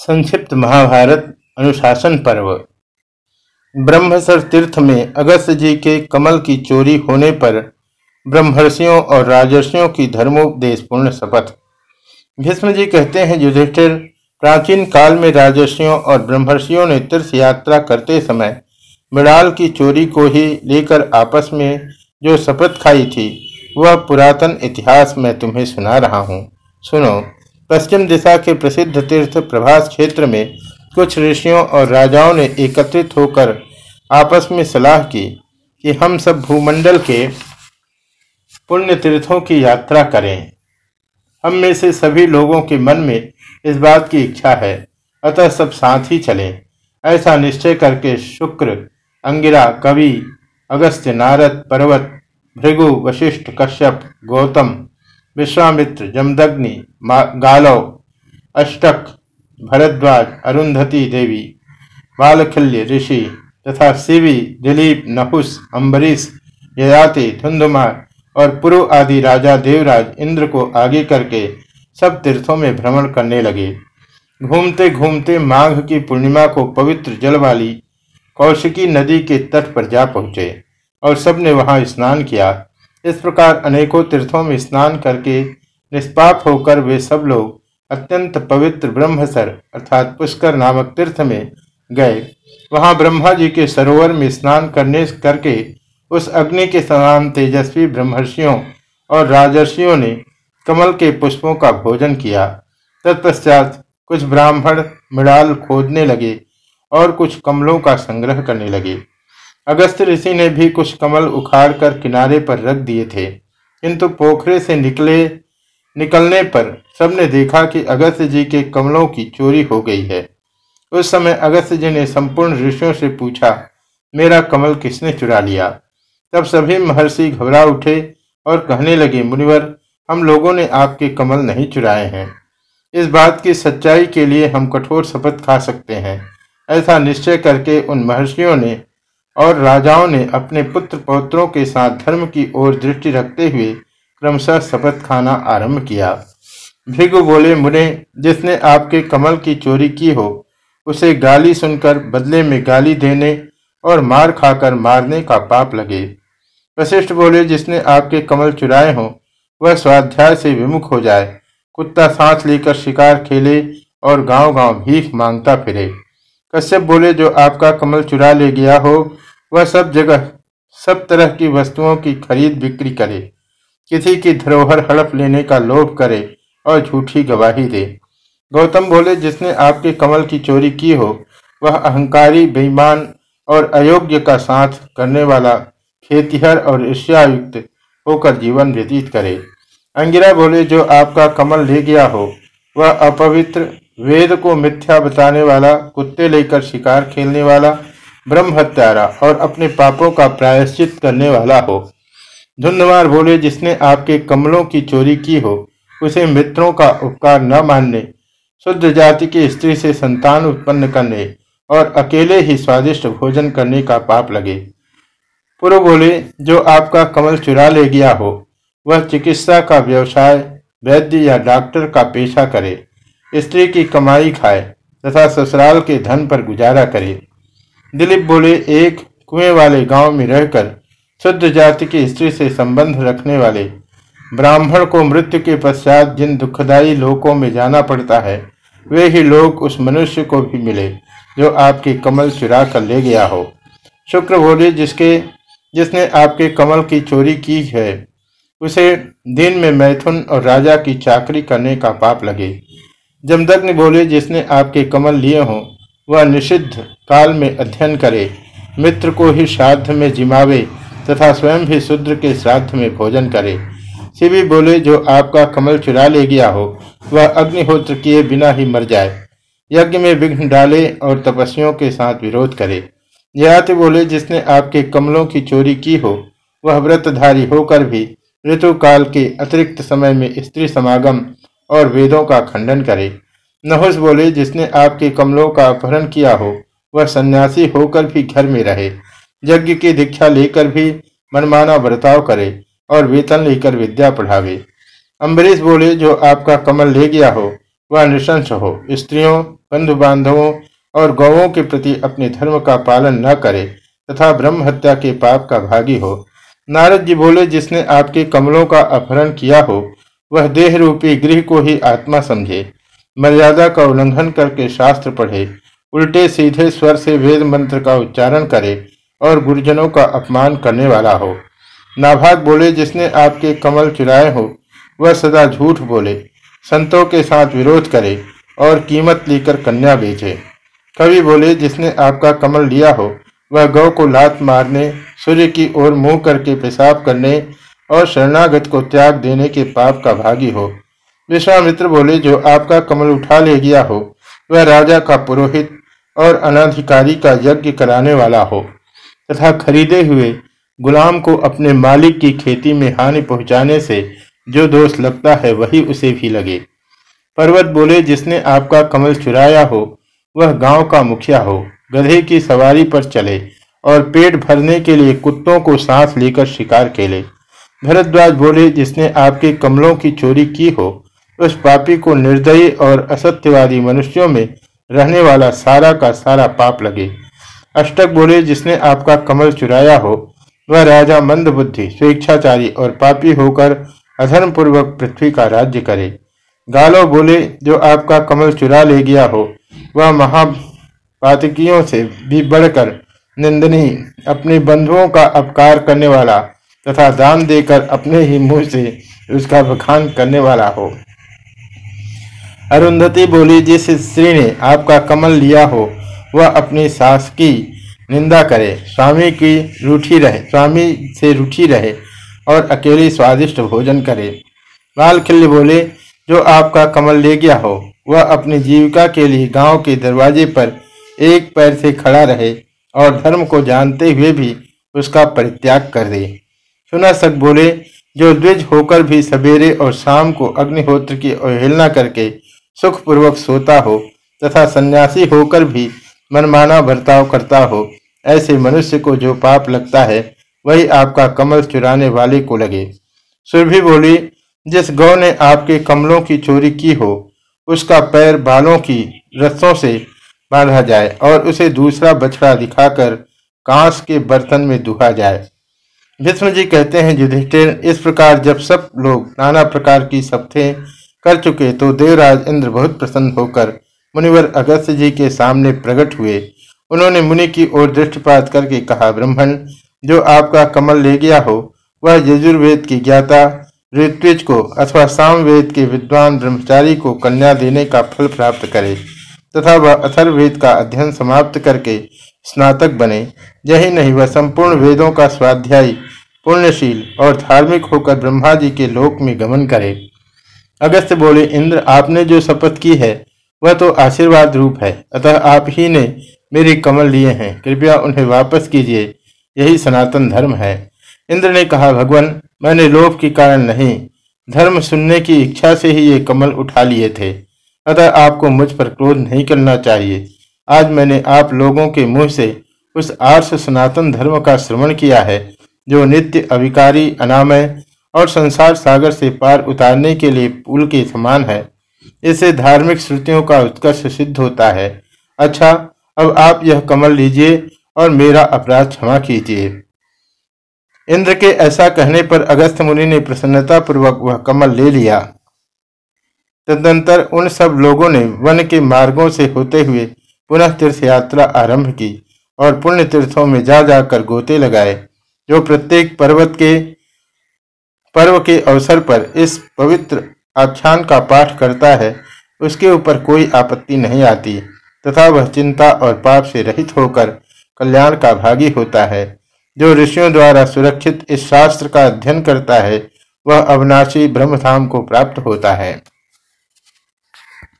संक्षिप्त महाभारत अनुशासन पर्व। ब्रह्मसर तीर्थ में अगस्त जी के कमल की चोरी होने पर ब्रह्मर्षियों और राजर्षियों की धर्मोपदेश पूर्ण शपथ। भीष्म जी कहते हैं, युधिष्ठिर, प्राचीन काल में राजर्षियों और ब्रह्मर्षियों ने तीर्थ यात्रा करते समय मृणाल की चोरी को ही लेकर आपस में जो शपथ खाई थी, वह पुरातन इतिहास में तुम्हें सुना रहा हूँ। सुनो। पश्चिम दिशा के प्रसिद्ध तीर्थ प्रभास क्षेत्र में कुछ ऋषियों और राजाओं ने एकत्रित होकर आपस में सलाह की कि हम सब भूमंडल के पुण्य तीर्थों की यात्रा करें। हम में से सभी लोगों के मन में इस बात की इच्छा है। अतः सब साथ ही चलें। ऐसा निश्चय करके शुक्र, अंगिरा, कवि, अगस्त्य, नारद, पर्वत, भृगु, वशिष्ठ, कश्यप, गौतम विश्वामित्र, जमदग्नि गालव, अष्टक, भरद्वाज, अरुंधति देवी, बालखल्य, ऋषि तथा शिवी, दिलीप, नहुस, अम्बरीश, ययाति, धुंधुमार और पुरु आदि राजा देवराज इंद्र को आगे करके सब तीर्थों में भ्रमण करने लगे। घूमते घूमते माघ की पूर्णिमा को पवित्र जल वाली कौशिकी नदी के तट पर जा पहुँचे और सबने वहाँ स्नान किया। इस प्रकार अनेकों तीर्थों में स्नान करके निष्पाप होकर वे सब लोग अत्यंत पवित्र ब्रह्मसर अर्थात पुष्कर नामक तीर्थ में गए। वहाँ ब्रह्मा जी के सरोवर में स्नान करने करके उस अग्नि के समान तेजस्वी ब्रह्मर्षियों और राजर्षियों ने कमल के पुष्पों का भोजन किया। तत्पश्चात कुछ ब्राह्मण मृणाल खोदने लगे और कुछ कमलों का संग्रह करने लगे। अगस्त ऋषि ने भी कुछ कमल उखाड़कर किनारे पर रख दिए थे। किंतु पोखरे से निकले, निकलने पर सबने देखा कि अगस्त जी के कमलों की चोरी हो गई है। उस समय अगस्त जी ने संपूर्ण ऋषियों से पूछा, मेरा कमल किसने चुरा लिया? तब सभी महर्षि घबरा उठे और कहने लगे, मुनिवर, हम लोगों ने आपके कमल नहीं चुराए हैं। इस बात की सच्चाई के लिए हम कठोर शपथ खा सकते हैं। ऐसा निश्चय करके उन महर्षियों ने और राजाओं ने अपने पुत्र पौत्रों के साथ धर्म की ओर दृष्टि रखते हुए क्रमशः शपथ खाना आरंभ किया। भृगु बोले, मुने, जिसने आपके कमल की चोरी की हो, उसे गाली सुनकर बदले में गाली देने और मार खाकर मारने का पाप लगे। वशिष्ठ बोले, जिसने आपके कमल चुराए हो, वह स्वाध्याय से विमुख हो जाए। कुत्ता सांस लेकर शिकार खेले और गाँव गाँव भीख माँगता फिरे। कश्यप बोले, जो आपका कमल चुरा ले गया हो वह सब जगह, सब तरह की वस्तुओं की खरीद बिक्री करे। किसी की धरोहर हड़प लेने का लोभ करे और झूठी गवाही दे। गौतम बोले, जिसने आपके कमल की चोरी की हो, वह अहंकारी, बेईमान और अयोग्य का साथ करने वाला खेतिहर और ईर्ष्यायुक्त होकर जीवन व्यतीत करे। अंगिरा बोले, जो आपका कमल ले गया हो, वह अपवित्र, वेद को मिथ्या बताने वाला, कुत्ते लेकर शिकार खेलने वाला ब्रह्म हत्यारा और अपने पापों का प्रायश्चित करने वाला हो। धुंधमार बोले जिसने आपके कमलों की चोरी की हो, उसे मित्रों का उपकार न मानने, शुद्ध जाति की स्त्री से संतान उत्पन्न करने और अकेले ही स्वादिष्ट भोजन करने का पाप लगे। पूर्व बोले जो आपका कमल चुरा ले गया हो, वह चिकित्सा का व्यवसाय, वैद्य या डॉक्टर का पेशा करे, स्त्री की कमाई खाए तथा ससुराल के धन पर गुजारा करे। दिलीप बोले, एक कुएँ वाले गाँव में रहकर शुद्ध जाति की स्त्री से संबंध रखने वाले ब्राह्मण को मृत्यु के पश्चात जिन दुखदायी लोकों में जाना पड़ता है, वे ही लोग उस मनुष्य को भी मिले, जो आपके कमल चुरा कर ले गया हो। शुक्र बोले, जिसके, जिसने आपके कमल की चोरी की है, उसे दिन में मैथुन और राजा की चाकरी करने का पाप लगे। जमदग्नि बोले, जिसने आपके कमल लिए हों वह निषिद्ध काल में अध्ययन करे, मित्र को ही श्राद्ध में जिमावे तथा स्वयं भी शूद्र के श्राद्ध में भोजन करे। शिवी बोले, जो आपका कमल चुरा ले गया हो, वह अग्निहोत्र किए बिना ही मर जाए। यज्ञ में विघ्न डाले और तपस्वियों के साथ विरोध करे। यहाति बोले, जिसने आपके कमलों की चोरी की हो, वह व्रतधारी होकर भी ऋतु काल के अतिरिक्त समय में स्त्री समागम और वेदों का खंडन करे। नहुस बोले, जिसने आपके कमलों का अपहरण किया हो, वह सन्यासी होकर भी घर में रहे। यज्ञ की दीक्षा लेकर भी मनमाना बर्ताव करे और वेतन लेकर विद्या पढ़ावे। अम्बरीश बोले, जो आपका कमल ले गया हो, वह निशंस हो। स्त्रियों बंधु बांधवों और गौवों के प्रति अपने धर्म का पालन न करे तथा ब्रह्म हत्या के पाप का भागी हो। नारद जी बोले, जिसने आपके कमलों का अपहरण किया हो, वह देह रूपी गृह को ही आत्मा समझे। मर्यादा का उल्लंघन करके शास्त्र पढ़े, उल्टे सीधे स्वर से वेद मंत्र का उच्चारण करे और गुरुजनों का अपमान करने वाला हो। नाभाग बोले, जिसने आपके कमल चुराए हो, वह सदा झूठ बोले, संतों के साथ विरोध करे और कीमत लेकर कन्या बेचे। कवि बोले, जिसने आपका कमल लिया हो, वह गौ को लात मारने, सूर्य की ओर मुँह करके पेशाब करने और शरणागत को त्याग देने के पाप का भागी हो। विश्वामित्र बोले, जो आपका कमल उठा ले गया हो, वह राजा का पुरोहित और अनाधिकारी का यज्ञ कराने वाला हो, तथा खरीदे हुए गुलाम को अपने मालिक की खेती में हानि पहुँचाने से जो दोष लगता है, वही उसे भी लगे। पर्वत बोले, जिसने आपका कमल चुराया हो, वह गाँव का मुखिया हो, गधे की सवारी पर चले और पेट भरने के लिए कुत्तों को सांस लेकर शिकार खेले। भरद्वाज बोले, जिसने आपके कमलों की चोरी की हो उस पापी को निर्दयी और असत्यवादी मनुष्यों में रहने वाला सारा का सारा पाप लगे। अष्टक बोले, जिसने आपका कमल चुराया हो, वह राजा मंद बुद्धि स्वेच्छाचारी और पापी होकर अधर्म पूर्वक पृथ्वी का राज्य करे। गालो बोले, जो आपका कमल चुरा ले गया हो, वह महापातकियों से भी बढ़कर निंदनी अपने बंधुओं का अपकार करने वाला तथा दान देकर अपने ही मुँह से उसका बखान करने वाला हो। अरुंधति बोली, जिस स्त्री ने आपका कमल लिया हो, वह अपनी सास की निंदा करे। स्वामी की रूठी रहे, स्वामी से रूठी रहे और अकेली स्वादिष्ट भोजन करे। लाल खिल्य बोले, जो आपका कमल ले गया हो, वह अपनी जीविका के लिए गाँव के दरवाजे पर एक पैर से खड़ा रहे और धर्म को जानते हुए भी उसका परित्याग कर दे। सुना सक बोले, जो द्विज होकर भी सवेरे और शाम को अग्निहोत्र की अवहेलना करके सुखपूर्वक सोता हो तथा सन्यासी होकर भी मनमाना बर्ताव करता हो, ऐसे मनुष्य को जो पाप लगता है, वही आपका कमल चुराने वाले को लगे। सुरभि बोली, जिस गौ ने आपके कमलों की चोरी की हो, उसका पैर बालों की रस्सों से बांधा जाए और उसे दूसरा बछड़ा दिखाकर कांस के बर्तन में दुहा जाए। भीष्म जी कहते हैं, युधिष्ठिर, इस प्रकार जब सब लोग नाना प्रकार की सप्ते कर चुके तो देवराज इंद्र बहुत प्रसन्न होकर मुनिवर अगस्त जी के सामने प्रकट हुए। उन्होंने मुनि की ओर दृष्टिपात करके कहा, ब्राह्मण, जो आपका कमल ले गया हो, वह यजुर्वेद की ज्ञाता, ऋत्विज को अथवा सामवेद के विद्वान ब्रह्मचारी को कन्या देने का फल प्राप्त करे, तथा वह अथर्वेद का अध्ययन समाप्त करके स्नातक बने। यही नहीं, वह संपूर्ण वेदों का स्वाध्यायी, पुण्यशील और धार्मिक होकर ब्रह्मा जी के लोक में गमन करे। अगस्त बोले, इंद्र, आपने जो शपथ की है, वह तो आशीर्वाद रूप है। अतः आप ही ने मेरे कमल लिए हैं। कृपया उन्हें वापस कीजिए। यही सनातन धर्म है। इंद्र ने कहा, भगवान, मैंने लोभ के कारण नहीं, धर्म सुनने की इच्छा से ही ये कमल उठा लिए थे। अतः आपको मुझ पर क्रोध नहीं करना चाहिए। आज मैंने आप लोगों के मुँह से उस आर्ष सनातन धर्म का श्रवण किया है, जो नित्य अविकारी, अनामय और संसार सागर से पार उतारने के लिए पुल के समान है। इससे धार्मिक श्रुतियों का उत्कर्ष सिद्ध होता है। अच्छा अब आप यह कमल लीजिए और मेरा अपराध क्षमा कीजिए। इंद्र के ऐसा कहने पर अगस्त मुनि ने प्रसन्नता पूर्वक वह कमल ले लिया। तदनंतर उन सब लोगों ने वन के मार्गों से होते हुए पुनः तीर्थ यात्रा आरंभ की और पुण्य तीर्थों में जा जाकर गोते लगाए, जो प्रत्येक पर्वत के पर्व के अवसर पर इस पवित्र आख्यान का पाठ करता है, उसके ऊपर कोई आपत्ति नहीं आती, तथा वह चिंता और पाप से रहित होकर कल्याण का भागी होता है। जो ऋषियों द्वारा सुरक्षित इस शास्त्र का अध्ययन करता है, वह अविनाशी ब्रह्मधाम को प्राप्त होता है।